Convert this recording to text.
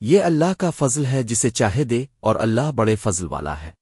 یہ اللہ کا فضل ہے جسے چاہے دے اور اللہ بڑے فضل والا ہے۔